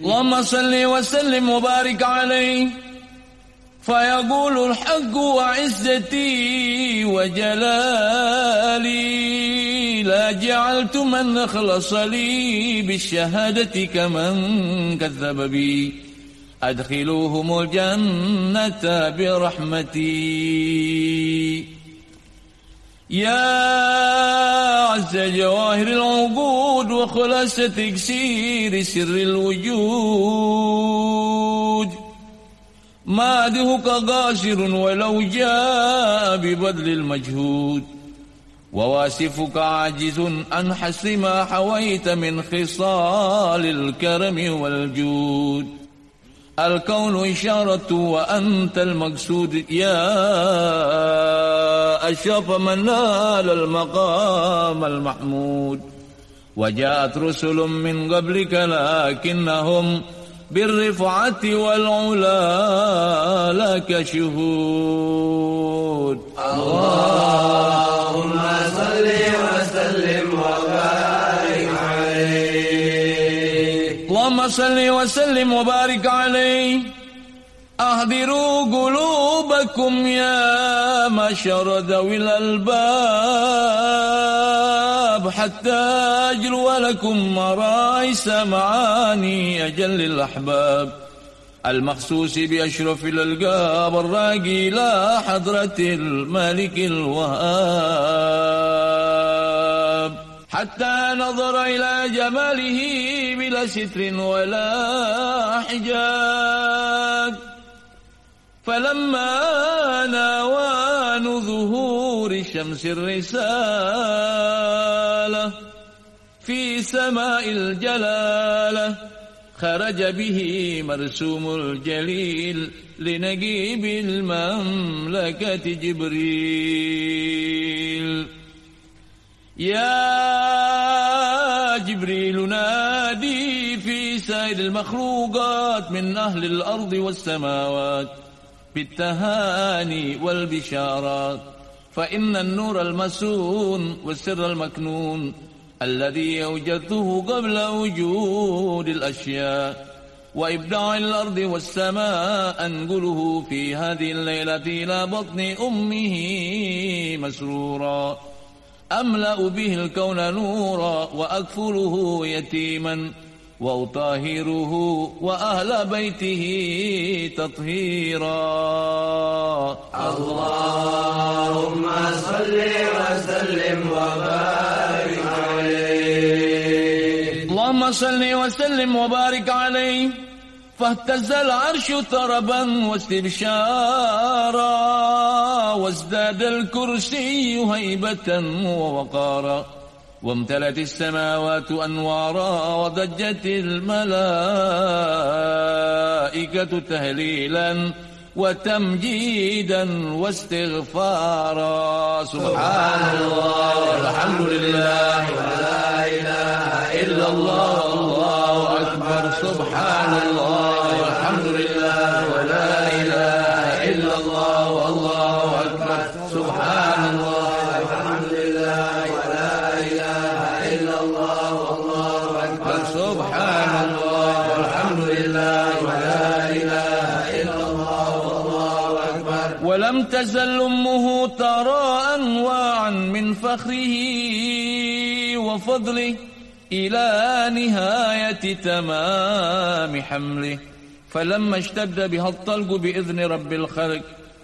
اللهم صل وسلم وبارك عليه. فيقول الحق وعزتي وجلالي لا جعلت من أخلص لي بالشهادة كمن كذب بي. أدخلوهم الجنة برحمتي. يا عز جواهر العقود وخلاصة تكسير سر الوجود. مادهك قاصر ولو جاء ببذل المجهود. وواسفك عاجز عن حسر ما حويت من خصال الكرم والجود. الكون إشارة وأنت المقصود. يا أشرف من نال المقام المحمود. وجاءت رسل من قبلك لكنهم بالرفعة والعلا لك شهود اللهم صل وسلم وبارك عليه. اللهم صل وسلم وبارك عليه. أهدروا قلوبكم يا معشر ذوي الألباب. حتى أجلو لكم مرايس معاني أجل الأحباب. المخصوص بأشرف الألقاب الراقي إلى حضرة الملك الوهاب. حتى نظر إلى جماله بلا ستر ولا حجاب. فلما ناوان ظهور شمس الرسالة في سماء الجلالة خرج به مرسوم الجليل لنجيب المملكة جبريل. يا جبريل نادي في سائر المخلوقات من أهل الأرض والسماوات بالتهاني والبشارات. فإن النور المسون والسر المكنون الذي أوجدته قبل وجود الأشياء وإبداع الأرض والسماء أنقله في هذه الليلة إلى بطن أمه مسرورا. أملأ به الكون نورا وأكفله يتيما. وأطهره وأهل بيته تطهيرا. اللهم صل وسلم وبارك عليه. اللهم صل وسلم وبارك عليه. فاهتز العرش طربا واستبشارا. وازداد الكرسي هيبة ووقارا. وامتلت السماوات أنوارا وضجت الملائكة تهليلا وتمجيدا واستغفارا. سبحان الله والحمد لله ولا إله إلا الله. ولا إله إلا الله والله أكبر. ولم تزل أمه ترى أنواعا من فخره وفضله إلى نهاية تمام حمله. فلما اشتد بها الطلق بإذن رب الخلق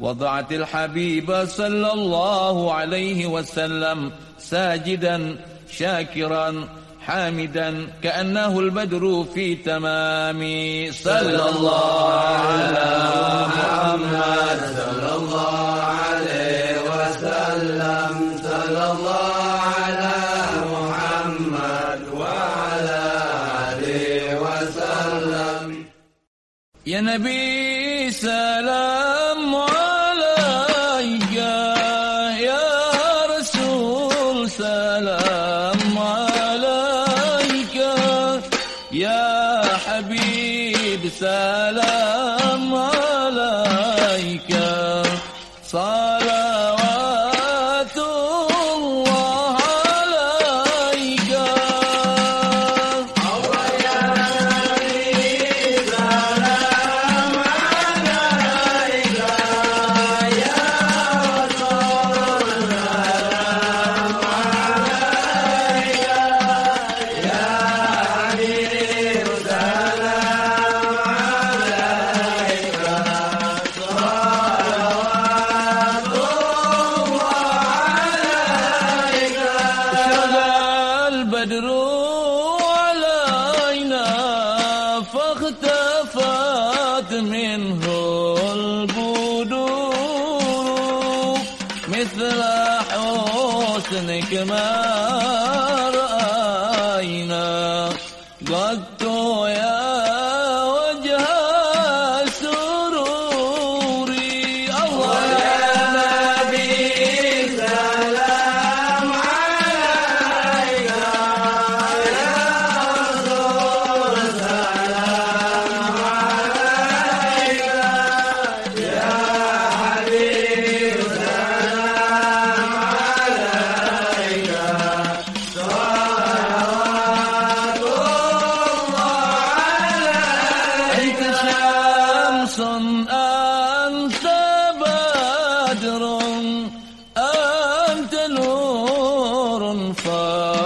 وضعت الحبيب صلى الله عليه وسلم ساجدا شاكرا. حامدا كأنه البدر في تمام. صلى الله على محمد صلى الله عليه وسلم. صلى الله على محمد وعلى آله وسلم. يا نبي سلام. عليك what do you love.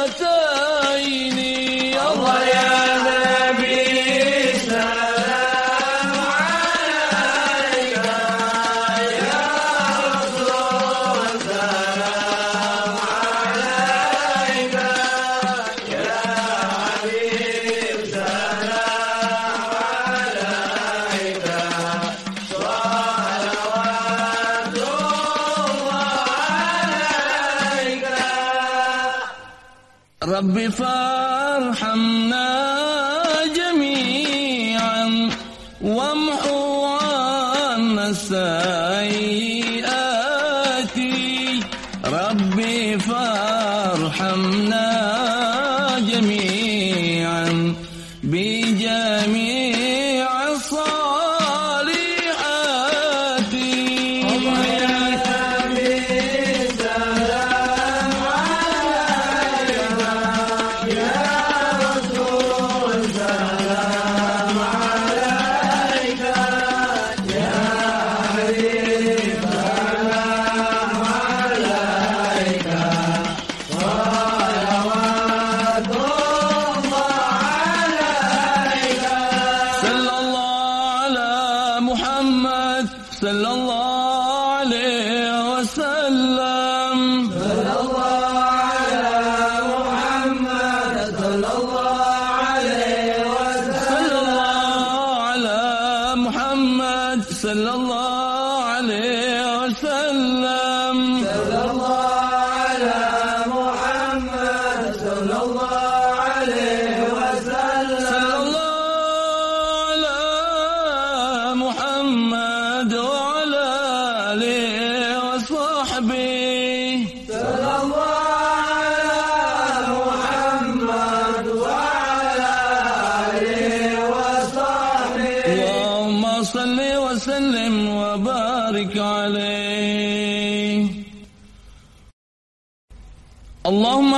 Santa. رب فارحمنا.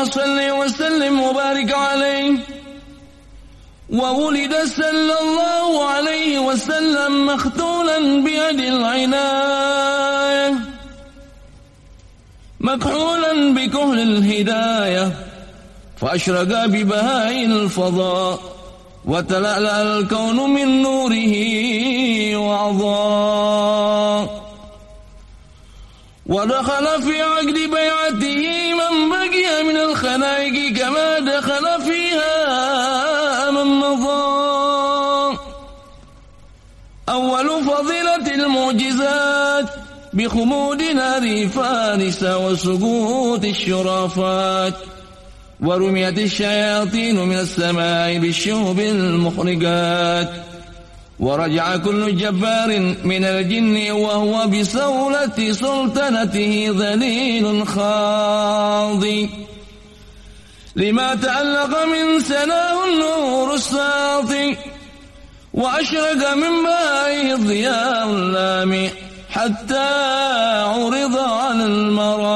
صل وسلم وبارك عليه. وولد صلى الله عليه وسلم مختولا بيد العناية. مكحولا بكهل الهداية. فأشرق ببهاء الفضاء. وتلألأ الكون من نوره وعضاء. ودخل في عقد بيعته من بقي من الخلائق كما دخل فيها من مضى. أول فضيلة المعجزات بخمود نار فارس وسقوط الشرافات ورميت الشياطين من السماء بالشهب المخرجات. ورجع كل جبار من الجن وهو بسولة سلطنته ذليل خاضي لما تعلق من سناه النور الساطي وأشرق من بائه الضياء اللامي حتى عرض على المراضي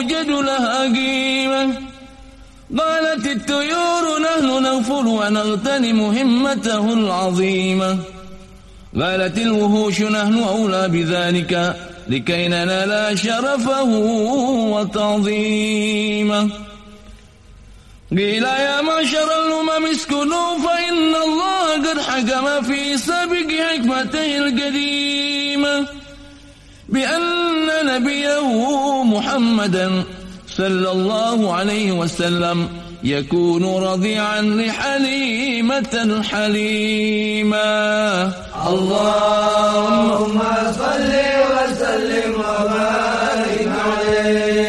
توجد لها قيمة. قالت الطيور نحن نغفل ونغتنم همته العظيمة. قالت الوحوش نحن أولى بذلك لكي ننال شرفه وتعظيمه. قيل يا معشر الأمم اسكنوا فإن الله قد حكم في سابق حكمته القديمة. بأن نبيه محمدا صلى الله عليه وسلم يكون رضيعا لحليمة الحليمة اللهم صل وسلم وبارك